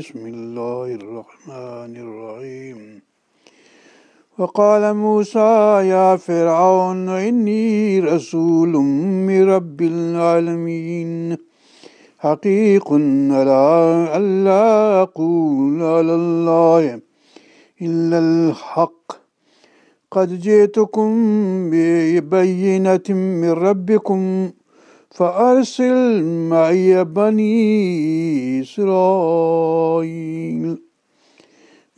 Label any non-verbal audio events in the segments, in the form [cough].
بسم الله الرحمن الرحيم. وقال موسى يا فرعون إني رسول من رب العالمين. حقيق على ألا أقول على الله إلا الحق. قد جئتكم ببينة من ربكم فأرسل معي بني إسرائيل.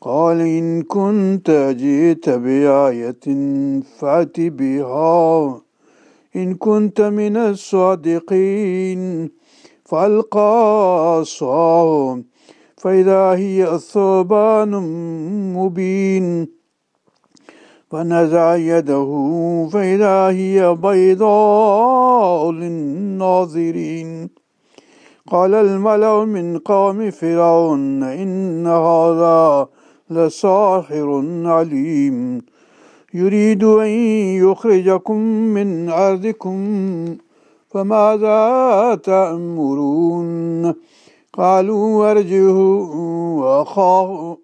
قال إن كنت جئت بآية فأت بها. إن كنت من الصادقين فألقى عصاه فإذا هي ثوبان مبين فنزع يده فإذا هي بيضاء للناظرين. قال الملأ من قوم فرعون إن هذا لساحر عليم. يريد أن يخرجكم من أرضكم فماذا تأمرون؟ قالوا أرجه وأخاه.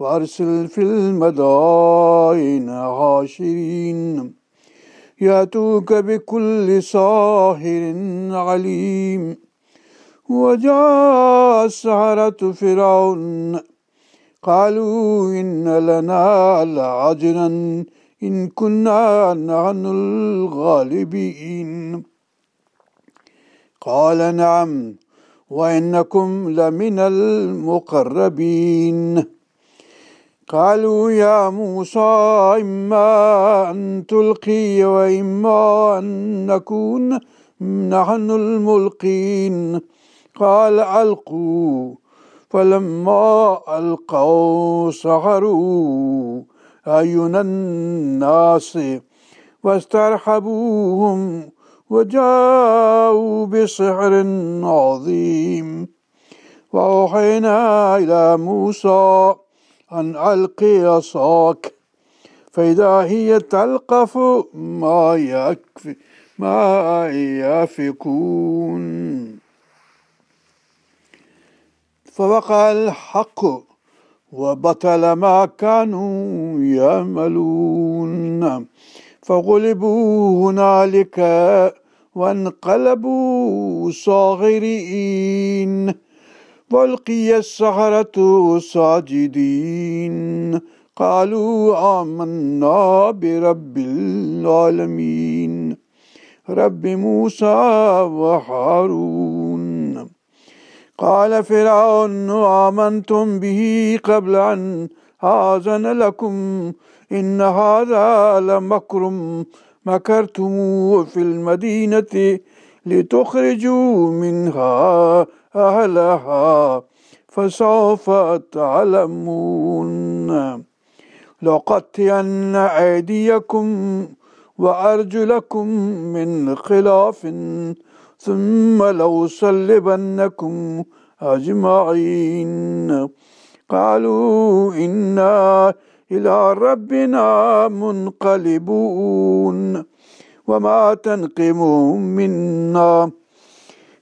وأرسل في المدائن عاشرين. يأتوك بكل ساحر عليم. وجاء السحرة فرعون. قالوا إن لنا لعجرا إن كنا نحن الغالبين. قال نعم وإنكم لمن المقربين. قالوا يا موسى إما أن تلقي وإما أن نكون نحن الملقين. قال ألقوا فلما ألقوا سحروا أعين الناس واسترحبوهم وجاءوا بسحر عظيم. وأوحينا إلى موسى أن ألقي عصاك فإذا هي تلقف ما يكفي ما يفكون. فوقع الحق وبطل ما كانوا يعملون. فغلبوا هنالك وانقلبوا صاغرين. والقي السحرة ساجدين. قالوا آمنا برب العالمين. رب موسى وهارون. قال فرعون آمنتم به قبل أن آذن لكم. إن هذا لمكر. مكرتم في المدينة لتخرجوا منها. أهلها فسوف تعلمون. لقطعن أيديكم وأرجلكم من خلاف ثم لأصلبنكم أجمعين. قالوا إنا إلى ربنا منقلبون. وما تنقم منا.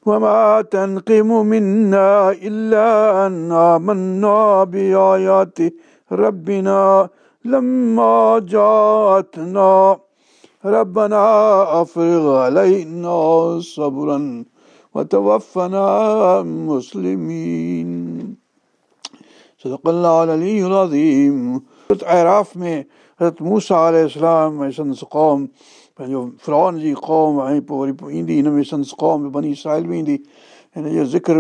وما تنقم منا إلا أن آمنا بآيات ربنا لما جاءتنا. ربنا أفرغ علينا صبرا وتوفنا مسلمين. صدق الله علي العظیم العظيم. عراف میں حضرت موسى عليه السلام ایسن قوم پنهنجو فرون جي قوم ۽ پوءِ وري ايندي هن ۾ سندس قوم بني اسرائل به ايندي. هن جو ذڪر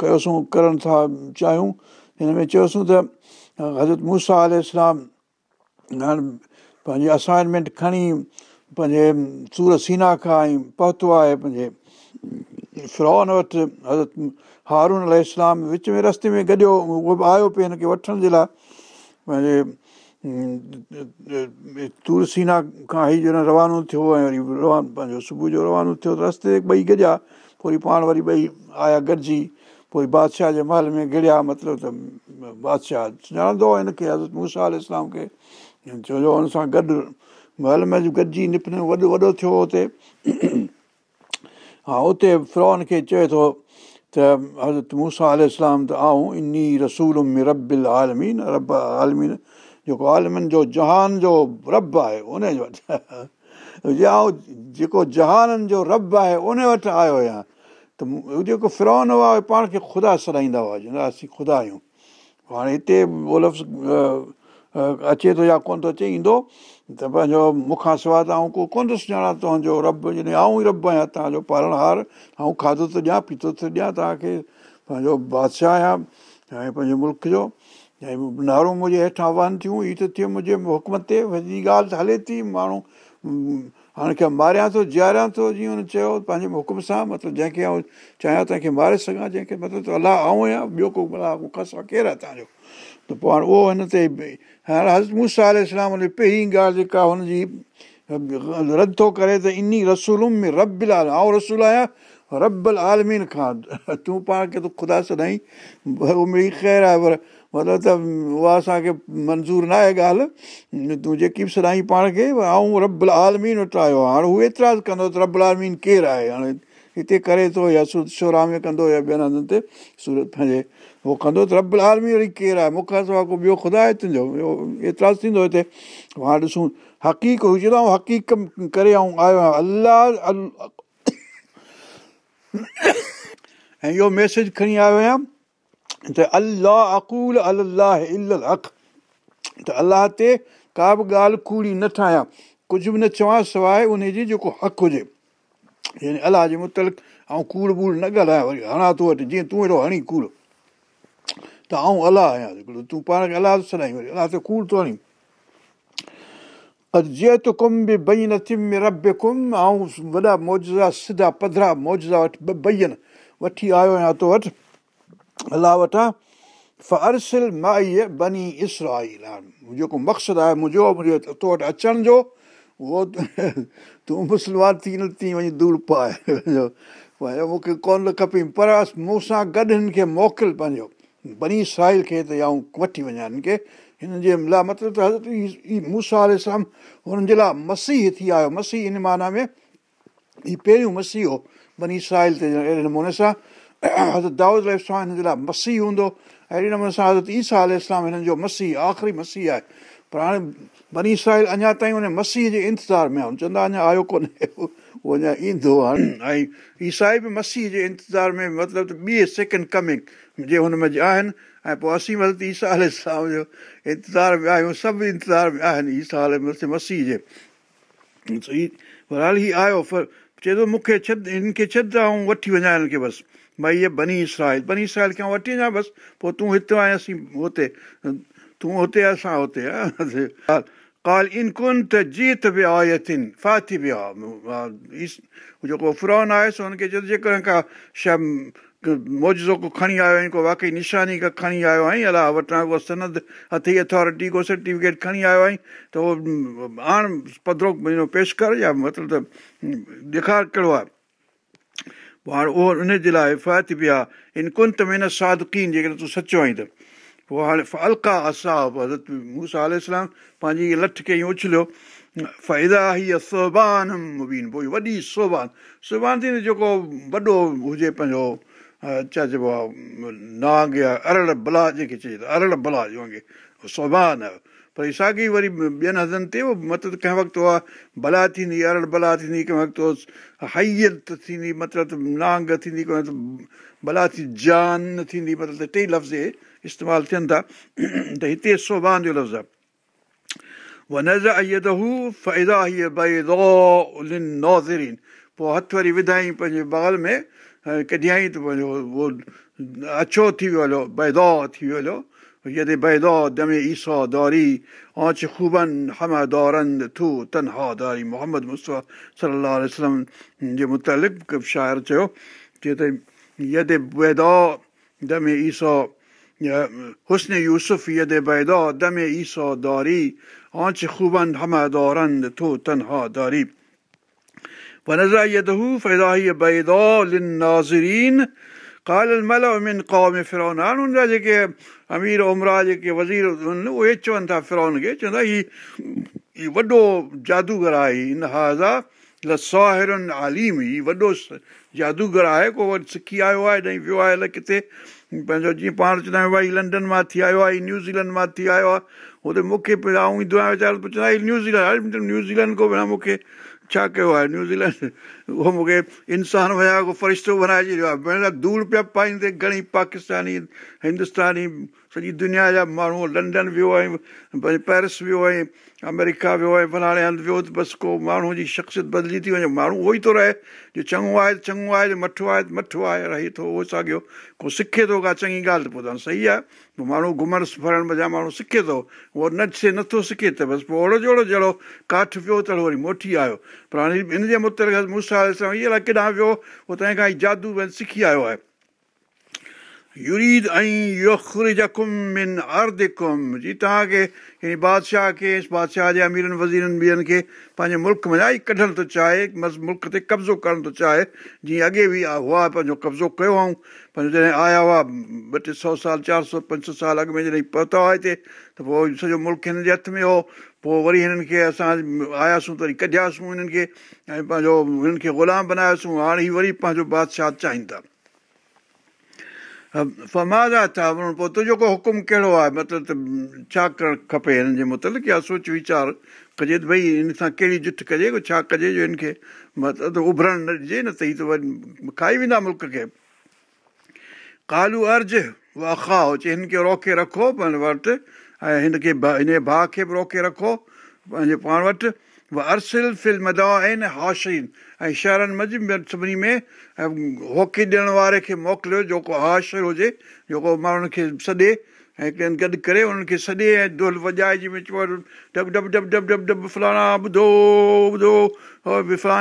ڪيوسين ڪرڻ ٿا چاهيون. هن ۾ چيوسين ته حضرت موسيٰ اسلام هاڻي پنهنجي اسائنمينٽ کڻي پنهنجي سورت سينا کان ۽ پهتو آهي پنهنجي فرون وٽ. حضرت هارون ال اسلام وچ ۾ رستي ۾ گڏيو اهو به آيو پيو هن کي وٺڻ جي لاءِ. پنهنجي ترسينا کان ئي جڏهن روانو ٿيو ۽ وري روان پنهنجو صبح جو روانو ٿيو ته رستي تي ٻئي گڏيا پوءِ پاڻ وري ٻئي آيا گڏجي پوءِ بادشاهه جي مهل ۾ گڙيا مطلب ته بادشاهه سڃاڻندو آهي هن کي حضرت موسيٰ اسلام کي ڇو جو هن سان گڏ مهل ۾ گڏجي نپن وڏو وڏو ٿيو هتي ها اتي فرون کي چئي ٿو ته حضرت موسيٰ اسلام ته آئون ان رسول ۾ ربل آلمين رب آلمين جيڪو عالمن جو جهان جو رب آهي ان جو آئون جيڪو جهانن جو رب آهي ان وٽ آيو آهيان ته جيڪو فرون هئا پاڻ کي خدا سڏائيندا هئا اسين خدا آهيون. هاڻي هتي اهو اچي ٿو يا ڪونه ٿو اچي ايندو ته پنهنجو مون کان سواءِ ته آئون ڪو ڪونه ٿو سڃاڻان توهان جو رب جڏهن آئون رب آهيان توهان جو پالڻهار ۽ کاڌو ٿو ڏيان پيتو ٿو ڏيان توهان کي پنهنجو بادشاهه آهيان ۽ پنهنجي ملڪ جو ۽ نعرو منهنجي هيٺان وهن ٿيون هيءَ ته ٿيو منهنجي حڪومت تي وڏي ڳالهه ته هلي ٿي. ماڻهو هاڻي ڪنهن ماريان ٿو جيئاريان ٿو جيئن هن چيو پنهنجي حڪم سان مطلب جنهن کي آئون چاهيان تنهن کي ماري سگهان جنهن کي مطلب الله آئون آهيان ٻيو ڪو الله مون کان سواءِ ڪير آهي توهان جو؟ ته پوءِ هاڻي اهو هن تي هاڻي حضرت موسيٰ اسلام هن پهرين ڳالهه جيڪا هن جي رد ٿو ڪري ته ان رسول ۾ رب آئون رسول آهيان ربل آلمين کان. تون پاڻ کي تون خدا سدائين خير آهي پر مطلب ته اها اسان کي منظور نه آهي ڳالهه. تون جيڪي به سدائين پاڻ کي آئون ربل آلمين وٽ آيو آهيان. هاڻي اهو ايترا ڪندو ته ربل آلمين ڪير آهي؟ هاڻي هتي ڪري ٿو يا سورت شورا ۾ ڪندو يا ٻين هنڌن تي سورت پنهنجي اهو ڪندو ته ربل عالمي وري ڪير آهي؟ مون کان سواءِ ڪو ٻيو خدا آهي تنهنجو؟ ايترا ٿيندو هتي. هاڻي ڏسون هقيق هجي ته هقيق ڪري ۽ آيو آهيان. الله [coughs] ۽ اهو ميسيج کڻي آيو آهيان ته الله اڪول الله ال حق ته الله تي ڪا به ڳالهه ڪوڙي نه ٺاهيان ڪجهه به نه چوان سواءِ ان جي جيڪو حق هجي يعني الله جي مطلق ۽ ڪوڙ ووڙ نه ڳالهايان وري هڻان تو وٽ جيئن تون اهڙو هڻي ڪوڙ ته آئون الله آهيان هڪڙو تون پاڻ کي الله سڏائي وري الله ته ڪوڙ ٿو هڻي جيئن ته ڪم به بئي نه ٿي ۾ رب ڪم ۽ وڏا موزا سڌا پڌرا موزا وٽ بئيئن وٺي آيو آهيان تو وٽ الله وٽان فرسل مائي بني اسرائي جيڪو مقصد آهي منهنجو منهنجو تو وٽ اچڻ جو اهو تون [laughs] مسلمان ٿي نه ٿي وڃي دور پائي. [laughs] مون کي ڪونه کپي پر مون سان گڏ هن کي موڪل پنهنجو بني اسرائيل کي ته يا وٺي وڃان هن کي هن جي لاءِ مطلب ته حضرت موسيٰ سام هنن جي لاءِ مسيح ٿي آيو. مسيح هن معنيٰ ۾ هيءُ پهريون مسيح هو بني اسرائيل تي اهڙي نموني سان حضرت دائود اسلام هن جي لاءِ مسيح هوندو اهڙي نموني سان حضرت ايسا اسلام هنن جو مسيح آخري مسيح آهي پر هاڻي بني اسرائيل اڃا تائين هن مسيح جي انتظار ۾ آهي چوندا اڃا آيو ڪونهي اهو اڃا ايندو هاڻي ۽ عيسائي به مسيح جي انتظار ۾ مطلب ته ٻي سيڪنڊ ڪمنگ جي هن ۾ آهن ۽ پوءِ اسين مطلب ايسا اسلام جو انتظار ۾ آهيون سڀ انتظار ۾ آهن ايسا مسيح جي حال هيءُ آيو چئي ٿو مون کي ڇڏ هن کي ڇڏ ۽ وٺي وڃان هن کي بس ڀئي اهي بني اسرائل. بني اسرائل کي وٺي وڃان بس. پوءِ تون هتي آهين اسين هتي. تون هتي اسان هتي [laughs] ڪال ان ڪونه ته جيت به آهي جيڪو فرون آهي سو هن کي چئي جيڪڏهن ڪا شيءِ موجون ڪو کڻي آيو آهين ڪو واقعي نشاني ڪا کڻي آيو آهين الله وٽان ڪو سند هٿي اٿارٽي ڪو سرٽيفڪيٽ کڻي آيو آهين ته اهو آڻ پڌرو پيش ڪر يا مطلب ته ڏيکار ڪهڙو آهي پوءِ هاڻي اهو ان جي لاءِ فائتي به آهي ان ڪن ته محنت سادڪين جيڪڏهن تون سچو آهين ته پوءِ هاڻي الڪا حضرت موسيٰ پنهنجي لٺ کي ائين اڇليو فائدا هيءَ سوبان مبين پوءِ وڏي سوبان سوبان ٿيندي جيڪو وڏو هجي پنهنجو ڇا چئبو آهي نانگ يا ارڙ بلا جيڪي چئجي ارڙ بلا وانگر سوبان آهي پر ساڳي وري ٻين هنڌن تي مطلب ڪنهن وقت اها بلا ٿيندي ارڙ بلا ٿيندي ڪنهن وقت هيت ٿيندي مطلب نانگ ٿيندي ڪنهن وقت بلا ٿي جان ٿيندي مطلب ٽي لفظ استعمال ٿين ٿا. [clears throat] ته هتي سوبان جو لفظ آهي پوءِ هٿ وري وڌائي پنهنجي بغل ۾ ڪڍيئين ته پنهنجو اهو اڇو ٿي ويو هليو بيدو ٿي ويو هليو यदि बैदो दमे ईसो दौरी आंच ख़ूबन हम दौरंद थू तनहा दारी मोहम्मद मुस्तफ़ा सलाहु वसलम जे मुतालिक़ शाइर चयो चए त यदि बैदो दमे ईसो हुस्न यूसुफ यदि बैदो दमे ईसो दौरी आंच ख़ूबन हम दौरंद थू तनहा दारी ونزع يده فإذا هي بيضاء للناظرين ڪال مهل امن قوم ۾ فرون آهي هن جا جيڪي امير امرا جيڪي وزير اهي چون ٿا فرون کي چوندا هيءُ هيءُ وڏو جادوگر آهي هيءُ ان هازا لاهيرن آليم هيءُ وڏو جادوگر آهي ڪو وري سکي آيو آهي ڏيئي ويو آهي ڪٿي پنهنجو جيئن پاڻ چوندا آهيون ڀائي لنڊن مان ٿي آيو آهي هيءُ نيوزيلينڊ مان ٿي آيو آهي هتي مون کي آئون هيءُ نيوزيلينڊ نيوزيلينڊ کان وهان مون کي ڇا ڪيو آهي نيوزيلينڊ اهو مون کي انسان هئا ڪو فرشتو بنائي ڇڏيو آهي ڀيڻ ڌوڙ پيا پائيندي گهڻي پاڪستاني هندستاني سڄي دنيا جا ماڻهو لنڊن ويو آهي ڀئي پيرس ويو آهي آمريڪا ويو آهي فلاڻي هنڌ ويو ته بس ڪو ماڻهو جي شخصيت بدلي ٿي وڃي. ماڻهو اهو ئي ٿو رهي جو چڱو آهي ته چڱو آهي جو مٺو آهي ته مٺو آهي رهي ٿو اهو ساڳيو ڪو سکي ٿو ڪا چڱي ڳالهه ته پوءِ ته صحيح آهي پوءِ ماڻهو گهمڻ ڦرڻ ۾ جا ماڻهو سکي ٿو اهو نه نٿو سکي ته بس پوءِ اوڙو جهڙو جهڙو ڪاٺ پيو ته وري موٽي آيو. پر هاڻي هن جي متل مون سان ڪيڏانهن ويو اهو تنهن کان ئي جادو سکي آيو آهي يريد ۽ جي توهان کي بادشاهه کي بادشاهه جي اميرن وزيرن ٻين کي پنهنجي ملڪ ۾ آئي ڪڍڻ ٿو چاهي مس ملڪ تي قبضو ڪرڻ ٿو چاهي جيئن اڳي به هئا پنهنجو قبضو ڪيو هئئون پنهنجو جڏهن آيا هئا ٻه ٽي سؤ سال چار سؤ پنج سؤ سال اڳ ۾ جڏهن پهتا هئا هتي ته پوءِ سڄو ملڪ هن جي هٿ ۾ هو پوءِ وري هنن کي اسان آياسين ته وري ڪڍياسين هنن کي ۽ پنهنجو هنن کي غلام بنايوسين هاڻي ئي وري پنهنجو بادشاهه چاهين ٿا فمادا ٿا پوءِ تنهنجو ڪو حڪم ڪهڙو آهي مطلب ته ڇا ڪرڻ کپي هنن جي مطلق يا سوچ ويچار ڪجي ته ڀئي هن سان ڪهڙي جٺ ڪجي ڇا ڪجي جو هن کي مطلب اڀرڻ نه ڏجي نه ته هيءَ ته وري کائي ويندا ملڪ کي ڪالو ارج اها کائو چئي هن کي روڪي رکو پنهنجي وٽ ۽ هن ڀاءُ کي به روڪي رکو پنهنجي پاڻ وٽ ارسل فل مدا آهن هاشين ۽ شهرن منجهه سڀني ۾ هوڪي ڏيڻ واري کي موڪليو جيڪو هاشر هجي جيڪو ماڻهن کي سڏي ۽ ڪنهن گڏ ڪري انهن کي سڏي ۽ دل ۾ ڊب ڊب ڊب فلاڻا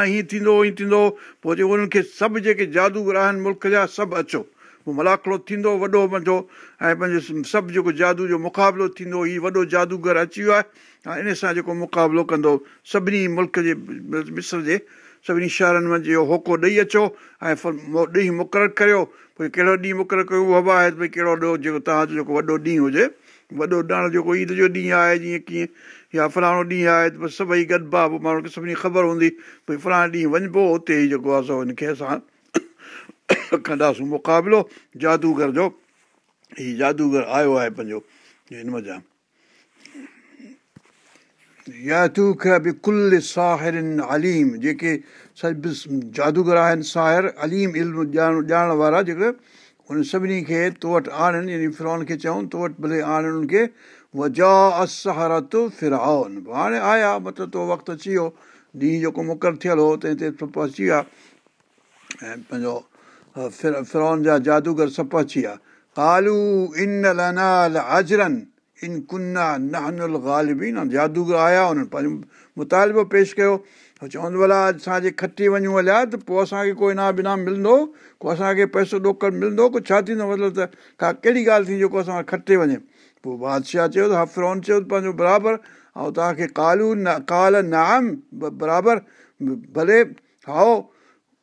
هيئن ٿيندو هيئن ٿيندو پوءِ جي انهن کي سڀ جيڪي جادوگر آهن ملڪ جا سڀ اچو پوءِ ملاکڙو ٿيندو وڏو مزو ۽ پنهنجو سڀ جيڪو جادو جو مقابلو ٿيندو هيءُ وڏو جادوگر اچي ويو آهي ۽ ان سان جيڪو مقابلو ڪندو سڀني ملڪ جي مسر جي سڀني شهرن ۾ اهو هوڪو ڏيئي اچو ۽ ڏينهن مقرر ڪريو. ڀئي ڪهڙو ڏينهن مقرر ڪيو اهو هوا آهي ڀئي ڪهڙو ڏوهه جيڪو توهان جو جيڪو وڏو ڏينهن هجي. وڏو ڏاڻو جيڪو عيد جو ڏينهن آهي جيئن ڪيئن يا فلاڻو ڏينهن آهي ته سڀئي گڏبا پوءِ ماڻهن کي سڀني خبر هوندي ڀئي فلاڻي ڏينهن وڃبو هتي ئي جيڪو آهي سو هن کي اسان [coughs] ڪنداسين. مقابلو جادوگر جو هيءُ جادوگر آيو آهي پنهنجو هن مزا به جيڪي جادوگر آهن ساهر اليم علم ڄاڻ ڄاڻڻ وارا جيڪي ان سڀني کي تو وٽ آڻن يعني فرون کي چون تو وٽ ڀلي آڻن ان کي وجا اسهرت فرائن هاڻي آيا مطلب تو وقت اچي ويو ڏينهن جيڪو مقرر ٿيل هو تنهن تي سڀ اچي ويا ۽ پنهنجو ڦر فرون جا جادوگر سڀ اچي ويا ڪالو ان لنال اجرن ان ڪنا نهنل غالبي نه. جادوگر آيا انهن پنهنجو مطالبو پيش ڪيو. چوندو ڀلا اسان جي کٽي وڃون هليا ته پوءِ اسان کي ڪو انعام انعام ملندو ڪو اسان کي پئسو ڏوڪڙ ملندو ڪو ڇا ٿيندو؟ مطلب ته ڪا ڪهڙي ڳالهه ٿي جيڪو اسان کٽي وڃي. پوءِ بادشاهه چيو ته هفرون چيو پنهنجو برابر ۽ توهان کي ڪالو نه ڪال نام برابر ڀلي هائو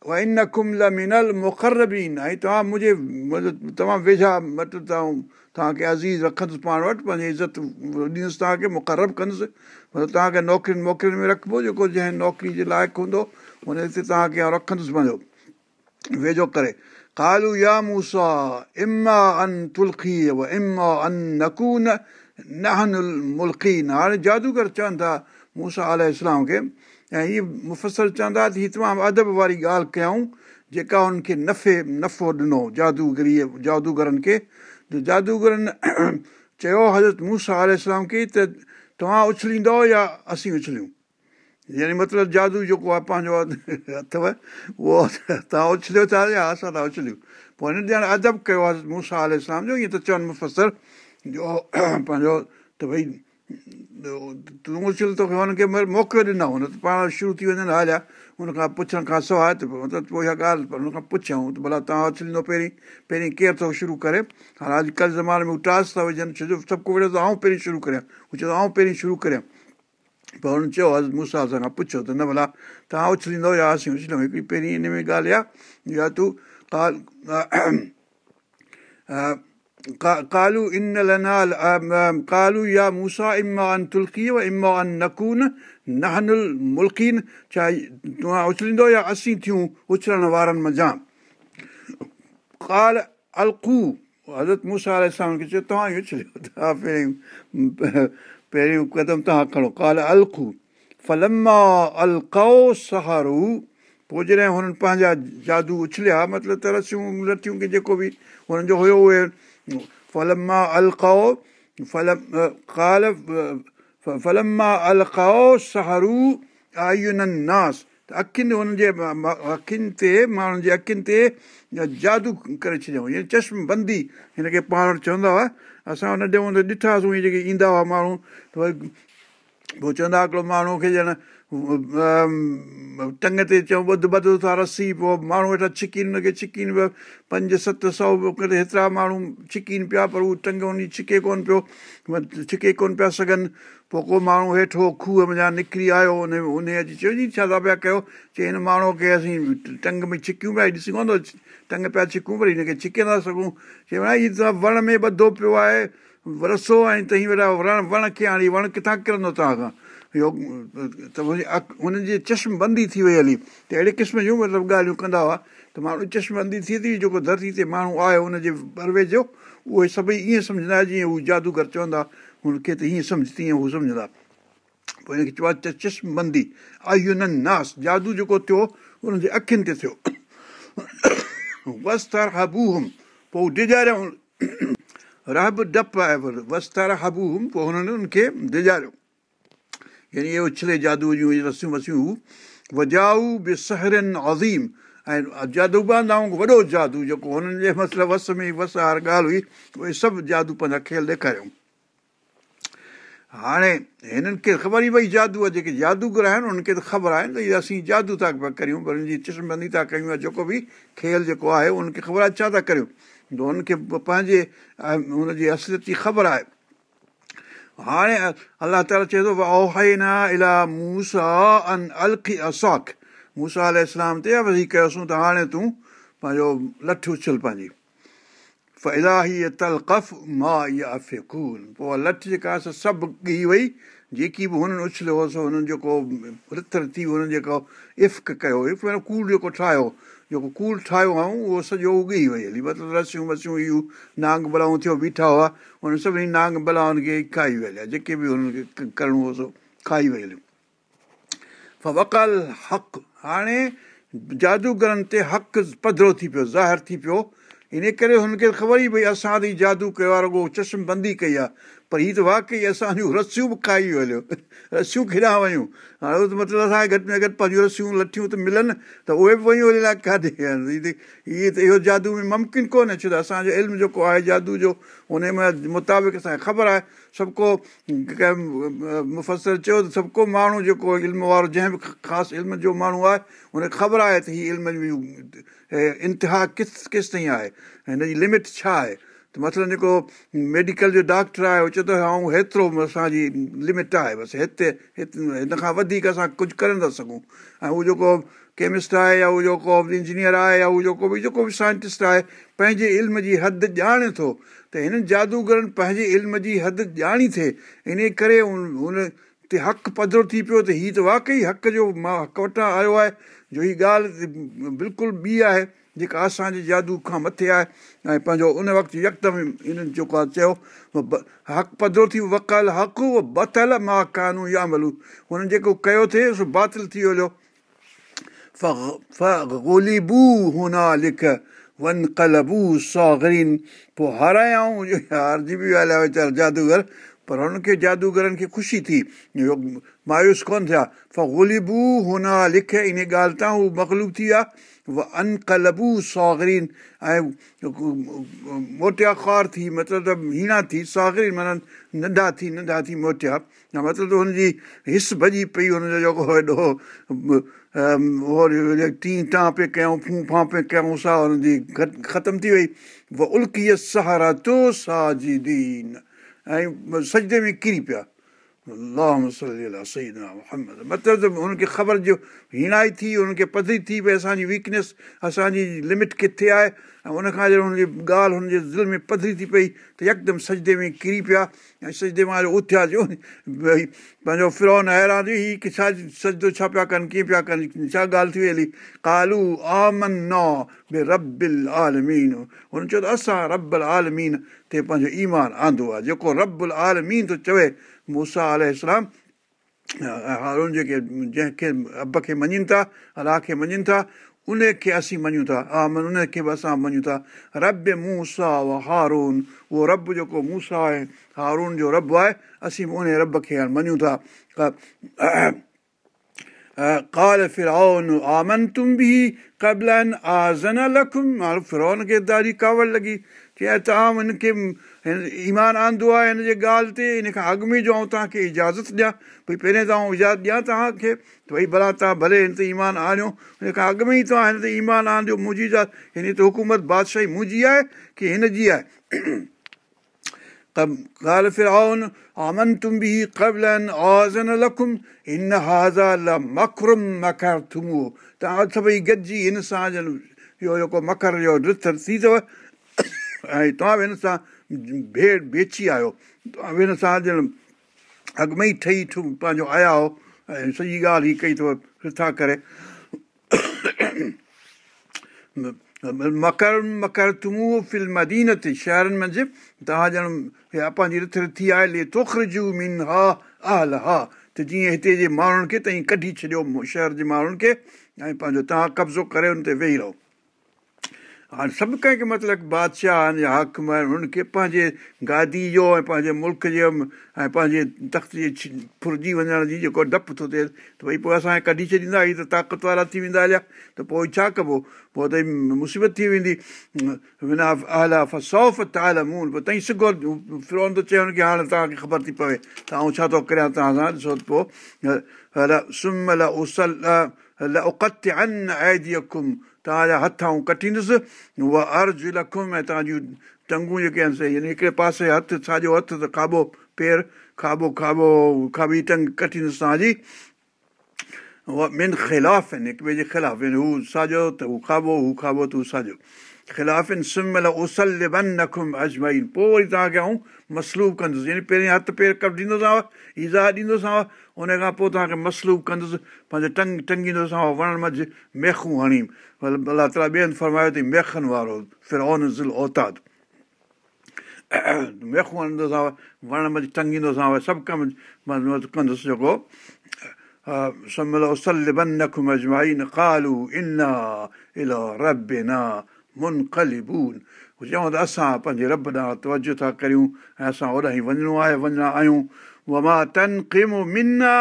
ان ل منل مقربين ۽ توهان منهنجي توهان ويجها مطلب توهان توهان کي عزيز رکندس پاڻ وٽ پنهنجي عزت ڏيندس توهان کي مقرر ڪندس مطلب توهان کي نوڪرين موڪلين ۾ رکبو جيڪو جنهن نوڪري جي لائق هوندو هن تي توهان کي رکندس پنهنجو ويجهو ڪري ڪالو يا موسيٰ اما ان تلکي اما ان نڪون ننهن ملڪين هاڻي جادوگر چون ٿا موسيٰ ال کي ۽ هيءَ مفسر چوندا ته هيءَ تمام ادب واري ڳالهه ڪيون جيڪا هنن کي نفي نفعو ڏنو جادوگريءَ جادوگرن کي. جادوگرن [clears throat] چيو حضرت موسيٰ آل کي ته توهان اڇليندو يا اسين اڇليون؟ يعني مطلب جادو جيڪو آهي پنهنجو اٿو اهو توهان اڇليو ٿا يا اسان ٿا اڇليون؟ پوءِ هن ڄڻ ادب ڪيو آهي موسيٰ آل جو ائين ته چون مفسر جو [clears throat] پنهنجو ته ڀئي اڇل موقعو ڏنو هن ته پاڻ شروع ٿي وڃن هليا هن کان پڇڻ کان سواءِ ته مطلب پوءِ اها ڳالهه پر هن کان پڇئون ته ڀلا توهان اڇليندو پهرين پهرين ڪير ٿو شروع ڪري هاڻي اڄڪلهه زماني ۾ اٽاس ٿا وجهن ڇو جو سڀ ڪو ويٺو ته آئون پهرين شروع ڪريان هو چيو آئون پهرين شروع ڪريان پر هن چيو مون سان اسان کان پڇو ته نه ڀلا توهان اڇليندو يا اسين اڇليون هڪڙي پهرين هن ۾ ڳالهه آهي يا تون ڪالو يا موسيٰ اما ان تلڪي اما ان نڪون ملڪين ڇا توهان اڇليندو يا اسين ٿيون اڇلڻ وارن مان جام ڪال الڪو حضرت موسيٰ چيو توهان ئي اڇليو پهريون قدم توهان کڻو ڪال الڪو فلما الڪو سهارو پوءِ جڏهن هنن پنهنجا جادو اڇليا مطلب ته رسيون لٿيون ڪه جيڪو به هنن جو هيو اهي فلما الڪائو ڦل ڪال فلما الڪائو سهرو آينن ناس ته اکين جي اکين تي ماڻهن جي اکين تي جادو ڪري ڇڏيئون هيئن چشم بندي هن کي پاڻ وٽ چوندا هئا اسان هن ڏي ته ڏٺاسين جيڪي ايندا هئا ماڻهو ته وري پوءِ چوندا هئا هڪڙو ماڻهو کي ڄڻ ٽنگ تي چئون ٻڌ ٻڌ ٿا رسي پوءِ ماڻهو ويٺا ڇڪين هن کي ڇڪين پيا پنج ست سؤ ڪٿي هيترا ماڻهو ڇڪين پيا پر اهو ٽنگ ان ڇڪي ڪونه پيو ڇڪي ڪونه پيا سگهن پوءِ ڪو ماڻهو هيٺو کوهه ۾ نڪري آيو ان ان اچي چيو جي ڇا ٿا پيا ڪيو چئي هن ماڻهوءَ کي اسين ٽنگ ۾ ڇڪيون پيا ڏسي ڪونه ٿو ٽنگ پيا ڇڪون پر هن کي ڇڪي ٿا سگهون چئي هيءَ ته وڻ ۾ ٻڌو پيو آهي رسو ۽ ته هيئن ويٺا وڻ وڻ کي هاڻي وڻ ڪٿان ڪرندو توهان کان ته هنن جي چشمبندي ٿي وئي هلي. ته اهڙي قسم جون مطلب ڳالهيون ڪندا هئا ته ماڻهو چشمبندي ٿئي ٿي جيڪو ڌرتي تي ماڻهو آيو هن جي پروي جو اهي سڀئي ائين سمجهندا جيئن هو جادوگر چوندا هن کي ته هيئن سمجهه تيئن هو سمجهندا. پوءِ آهي چشمبندي آينن ناس جادو جيڪو ٿيو هنن جي اکين تي ٿيو. [coughs] وستر هبو هم پوءِ ڊڄاريئون [coughs] رهب ڊپ آهي وستر هم پوءِ هنن هن کي ڊڄاريو يعني اهي اڇلي جادو جون رسيون وسيون وجائو به سهرن عظيم ۽ جادو بانڌائون وڏو جادو جيڪو هنن جي مطلب وس ۾ وس وار ڳالهه هئي اهي سڀ جادو پنهنجا کيل ڏيکاريئون هاڻي هنن کي خبر ئي ڀئي جادو آهي جيڪي جادوگر آهن انهن کي ته خبر آهي ته اسين جادو ٿا پيا ڪريون پر هن جي چشمبندي ٿا ڪيون يا جيڪو به کيل جيڪو آهي ان کي خبر آهي ڇا ٿا ڪريون هن کي پنهنجي هن جي اصليت جي خبر آهي هاڻي الله تالا چئي ٿو الکي موسيٰ ال اسلام تي وري ڪيوسين ته هاڻي تون پنهنجو لٺ اڇل پنهنجي الاهي تلقف مان اها افون پوءِ لٺ جيڪا آهي سڀ ڳي وئي جيڪي به هنن اڇليو هئوس هنن جيڪو رتر ٿي هنن جيڪو افق ڪيو اف ڪوڙ جيڪو ٺاهيو جيڪو ڪوڙ ٺاهيو هئئون اهو سڄو اگي وئي هلي. مطلب رسيون وسيون ايون نانگ بلائون ٿيو بيٺا هئا هن سڀني نانگ بلائن کي کائي ويا هليا. جيڪي به هنن کي ڪرڻو هو سو کائي وئي هليون. وڪال حق. هاڻي جادوگرن تي حق پڌرو ٿي پيو ظاهر ٿي پيو. ان ڪري هن کي خبر ئي ڀئي اسان ته جادو ڪيو آهي رڳو چشمبندي ڪئي آهي پر هيءَ ته واقعي اسان جون رسيون به کائي هليو. رسيون ڪيڏان ويون. هاڻي اهو ته مطلب اسان کي گهٽ ۾ گهٽ پنهنجون رسيون لٺيون ته ملن ته اهي به ويون هلي ڪاڏي هيءَ ته اهو جادو ۾ ممڪن ڪونهي ڇو ته اسان جو علم جيڪو آهي جادو جو هن مطابق اسان کي خبر آهي. سڀ ڪو مفسر چيو ته سڀ ڪو ماڻهو جيڪو علم وارو جنهن به خاص علم جو ماڻهو آهي هن کي خبر آهي ته هيءَ علم جي انتها ڪس ڪس تائين آهي؟ هن جي لمٽ ڇا آهي مطلب جيڪو ميڊيڪل جو ڊاڪٽر آهي اهو چئي ٿو ۽ هيترو اسان جي لمٽ آهي بس هتي هن کان وڌيڪ اسان ڪجهه ڪري نٿا سگهون. ۽ اهو جيڪو ڪيمسٽ آهي يا اهو جيڪو انجنيئر آهي يا اهو جيڪو به جيڪو به سائنٽسٽ آهي پنهنجي علم جي حد ڄاڻي ٿو. ته هنن جادوگرن پنهنجي علم جي حد ڄاڻي ٿئي ان ڪري هن تي حق پڌرو ٿي پيو ته هيءَ ته واقعي حق جو مان حق وٽان آيو آهي. جو هيءَ ڳالهه بلڪل ٻي آهي جيڪا اسان جي جادو کان مٿي آهي ۽ پنهنجو ان وقت انهن جيڪو آهي چيو حق پڌرو ٿي وڪال حق اهو بتل مان ڪانو يا ملو هنن جيڪو ڪيو ٿئي سو باطل ٿي ويو ڳولهيبو هنا لک ون ڪلبو ساگرين. پوءِ هارايائون هارجي به ڳالهايو ويچارا جادوگر. پر هن کي جادوگرن کي خوشي ٿي. مايوس ڪونه ٿيا. فوليبو هنا لک ان ڳالهه تان هو مخلوب ٿي ويا انڪلبو ساگرين ۽ موٽيا خوار ٿي مطلب ته هيڻا ٿي ساگرين معنيٰ ننڍا ٿي ننڍا ٿي موٽيا مطلب ته هن جي هس ڀڄي پئي هن جو جيڪو وڏو ٽي ٽان پئي ڪيون فون فان پئي ڪيون سا هن جي ختم ٿي وئي الڪيءَ سهارا دين ۽ سجدي ۾ ڪري پيا مطلب ته هن کي خبر جو هيڻائي ٿي هن کي پڌري ٿي ڀئي اسان جي ويڪنيس اسان جي لمٽ ڪٿي آهي ۽ ان کان جهڙو هن جي ڳالهه هن جي دل ۾ پڌري ٿي پئي ته يڪدم سجدي ۾ ڪري پيا ۽ سجدي مان اٿيا جو ڀئي پنهنجو فرون حيران سجدو ڇا پيا ڪن ڪيئن پيا ڪن ڇا ڳالهه ٿي وئي هلي ڪالو آمن بي ربل آلمين هن چيو ته اسان ربل آلمين تي پنهنجو ايمان آندو آهي جيڪو ربل آلمين ٿو چوي موسيٰ ال اسلام هارون جيڪي جنهن کي اب کي مڃن ٿا الله کي مڃن ٿا ان کي اسين مڃون ٿا آمن ان کي به اسان مڃون ٿا رب موسيٰ و هارون اهو رب جيڪو موسيٰ آهي هارون جو رب آهي اسين ان رب کي هاڻي مڃون ٿا ڪال فرون آمن تم به قبلن آزن لکم هاڻي فرون کي ڏاڍي ڪاوڙ لڳي توهان هن کي هن ايمان آندو آهي هن جي ڳالهه تي هن کان اڳ ۾ توهان کي اجازت ڏيان. ڀئي پهريون ته آئون اجازت ڏيان توهان کي ڀئي ڀلا توهان ڀلي هن تي ايمان آڻيو هن کان اڳ ۾ ئي توهان هن تي ايمان آنديو منهنجي هن تي حڪومت بادشاهي منهنجي آهي ڪه هن جي آهي. جيڪو مکر جو رٿ ٿي اٿو [coughs] ۽ توهان به هن سان ڀيڙ بيچي آيو. هن سان ڄڻ اڳ ۾ ئي ٺهي پنهنجو آيا هو ۽ سڄي ڳالهه هيءَ ڪئي اٿو رٿا ڪري. مڪر مڪر مدين تي شهرن منجهه توهان ڄڻ پنهنجي رٿ رٿي آهي لي توکرجو من ها آل ها ته جيئن هتي جي ماڻهن کي ٿئي ڪڍي ڇڏيو شهر جي ماڻهن کي ۽ پنهنجو توهان قبضو ڪري هن تي ويهي رهو هاڻي سڀ ڪنهن کي مطلب بادشاهه آهن يا حاڪم آهن هن کي پنهنجي گادي جو ۽ پنهنجي ملڪ جي ۽ پنهنجي تخت جي فرجي وڃڻ جي جيڪو ڊپ ٿو ٿئي ته ڀئي پوءِ اسان کي ڪڍي ڇڏيندا هيءَ ته طاقت وارا ٿي ويندا هليا ته پوءِ ڇا ڪبو؟ پوءِ ته مصيبت ٿي ويندي. اعليٰ صوف تال مون پوءِ ٿئي سگو فرون ٿو چئي هن کي هاڻي توهان کي خبر ٿي پوي ته آئون ڇا ٿو ڪريان توهان سان ڏسو ته پوءِ سمل توهان جا هٿ آئون ڪٽيندس. اها عرض لکم ۽ توهان جون ٽنگون جيڪي آهن يعني هڪڙي پاسي هٿ ساڄو هٿ ته کاٻو پير کاٻو کاٻو کاٻي ٽنگ ڪٽيندس توهان جي. اها ٻن خلاف آهن هڪ ٻئي جي خلاف. آهن هو ساڄو ته هو کاٻو هو کاٻو ته هو ساڄو خلاف آهن اسميل اسل بن نکم اجمائن پوءِ وري توهان کي آئون مسلوب ڪندس يعني پهرين هٿ پير ڪڍيندوسانو ايزا ڏيندوسانو ان کان پوءِ توهان کي مسلوب ڪندس پنهنجو ٽنگ ٽنگيندوسانو وڻ منجهه ميکون هڻي الله تالا ٻين فرمايو اٿئي ميکن وارو ڦر اون زل اوتاد ميکون هڻندوسانو وڻ منجهه ٽنگيندوسانو سڀ ڪم ڪندس جيڪو سمل اسل بن نکم اجمائن ڪالو انا الا ربنا منقلبون چئون ته اسان پنهنجي رب ڏانهن توجو ٿا ڪريون ۽ اسان هوڏان ئي وڃڻو آهي وڃڻا آهيون وما تنقم منا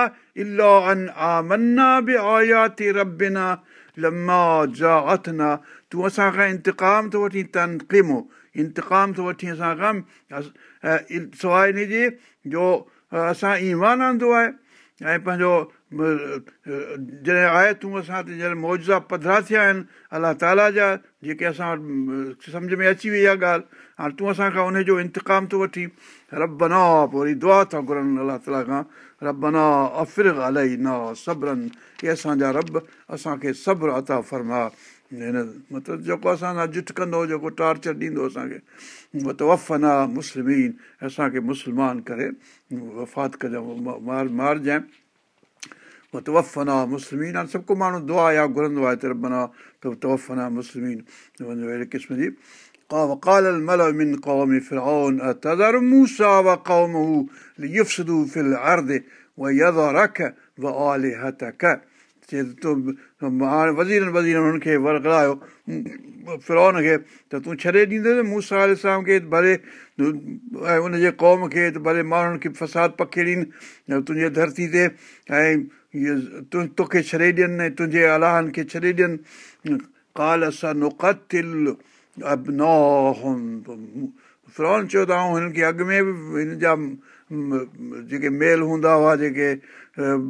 الا ان آمنه به آيات ربنا لما جا اٿنا تون اسان کان انتڪام ٿو وٺي تنقمو انتڪام ٿو وٺي اسان کان سواءِ جي جو اسان ايمان آندو آهي ۽ پنهنجو جڏهن آهي تون اسان موزا پڌرا ٿيا آهن الله تالا جا جيڪي اسان وٽ سمجهه ۾ اچي وئي آهي ڳالهه هاڻي تون اسان کان ان جو انتڪام ٿو وٺي ربنا پوءِ وري دعا ٿا گهرن الله تالا کان ربنا افر الائي نه سبرن اهي اسان جا رب اسان کي صبر عطا فرما. هن مطلب جيڪو اسان سان جٺ ڪندو جيڪو ٽارچر ڏيندو اسان کي ته وفنا مسلمين اسان کي مسلمان ڪري وفات ڪجانءِ مار مارجانئ तवफ़ना मुस्लिमीन हाणे सभु को माण्हू दुआ या घुरंदो आहे त रबना त तवफ़ना मुस्लिमीन अहिड़े क़िस्म जी وقال الملأ من قوم فرعون أتذر موسى وقومه ليفسدوا في الأرض ويذرك وآلهتك चए तूं हाणे वज़ीरनि वज़ीरनि हुननि खे वरगलायो फिरोन खे त तूं छॾे ॾींदुसि मूसा इस्लाम खे भले ऐं उनजे क़ौम खे त भले माण्हुनि खे फसाद पखेड़ीनि तुंहिंजे धरती ते ऐं توکي ڇڏي ڏين ۽ تنهنجي الاهن کي ڇڏي ڏين. ڪال اسان نقتل فرون چيو ته آئون هنن کي اڳ ۾ به هن جا جيڪي ميل هوندا هئا جيڪي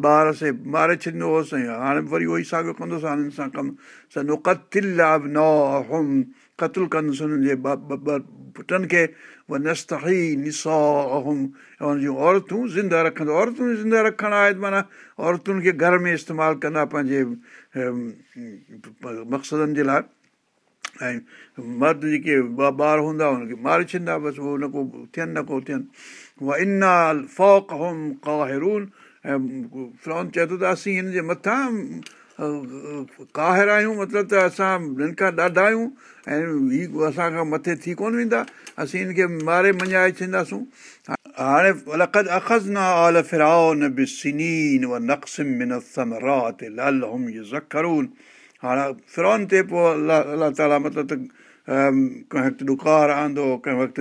ٻار سي ماري ڇڏيندو هئس هاڻي وري اهو ئي ساڳيو ڪندس هاڻي هن سان ڪم. س نقتل قتل ڪندس هنن جي پٽن کي نستهي نسا ۽ جون عورتون زنده رکندو عورتون زنده رکڻ آهي معنيٰ عورتن کي گهر ۾ استعمال ڪندا پنهنجي مقصدن جي لاءِ ۽ مرد جيڪي ٻار هوندا هن کي ماري ڇڏيندا بس اهو نه ڪو ٿين نه ڪو ٿين اها انا فوق هوم ڪاهرون ۽ فران چئي ٿو ته اسين هن جي مٿان ڪاهر آهيون مطلب ته اسان هن کان ڏاڍا آهيون ۽ هيءَ اسان کان مٿي ٿي ڪونه ويندا. اسين هن کي ماري مڃائي ڇڏينداسون. هاڻي اخذ نه آل به لال هم زکرون هاڻي فرون تي پوءِ الله الله تالا مطلب ته ڪنهن وقت ڏڪار آندو ڪنهن وقت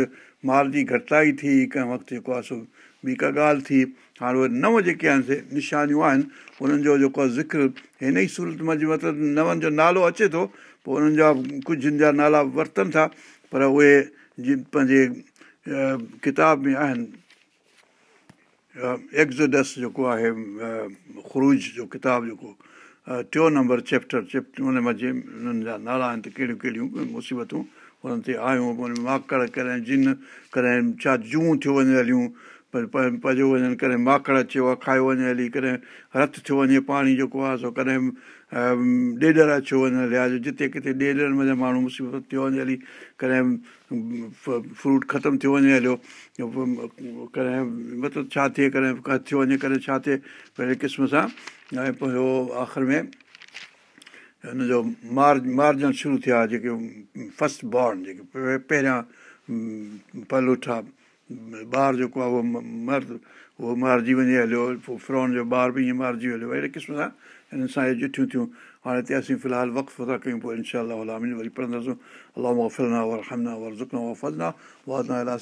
مال جي گهٽتائي ٿي ڪنهن وقت جيڪو آهي سو ٻي ڪا ڳالهه ٿي هاڻي اهي نو جيڪي آهن سي نشانيون آهن انهن جو جيڪو آهي ذڪر هن ئي سورت منجهه مطلب نون جو نالو اچي ٿو پوءِ انهن جا ڪجهه جا نالا ورتن ٿا پر اهي پنهنجي ڪتاب ۾ آهن. ايگزوڊس جيڪو آهي خروج جو ڪتاب جيڪو ٽيون نمبر چيپٽر چيپٽر ان منجهه انهن جا نالا آهن ته ڪهڙيون ڪهڙيون مصيبتون هنن تي آيون ماڪڙ ڪڏهن جن ڪڏهن ڇا جون ٿيو وڃي هليون پجيو وڃن ڪڏهن ماڪڙ اچي آهي کايو وڃي هلي ڪڏهن رت ٿيو وڃي پاڻي جيڪو آهي سو ڪڏهن ڏيڏر اچو وڃي هليا جتي ڪٿي ڏيڏرن ۾ ماڻهو مصيبت ٿيو وڃي هلي ڪڏهن فروٽ ختم ٿيو وڃي هليو ڪڏهن مطلب ڇا ٿئي ڪڏهن ٿيو وڃي ڪڏهن ڇا ٿئي اهڙي قسم سان ۽ پوءِ آخر ۾ هن جو مار مارجڻ شروع ٿيا جيڪي فرسٽ بورن جيڪي پهريان پلوٺا ॿार जेको आहे उहो मर्द उहो मारिजी वञे हलियो पोइ फ्रोन जो ॿार बि ईअं मारिजी हलियो अहिड़े क़िस्म सां हिन सां इहे ॾिठियूं थियूं हाणे हिते असीं फ़िलहालु वक़्तु था कयूं पोइ इनशा वरी पढ़ंदासीं अलाह वफ़िलना वरहमना वरज़ुकना वफ़ज़ना वादना इला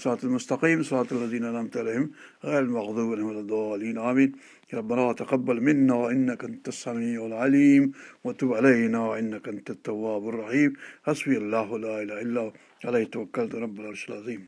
सरात المستقيم صراط الذين أنعمت عليهم غير المغضوب عليهم ولا الضالين آمين ربنا تقبل منا إنك أنت السميع العليم وتب علينا إنك أنت التواب الرحيم حسبي الله لا إله إلا هو عليه توكلت رب العرش العظيم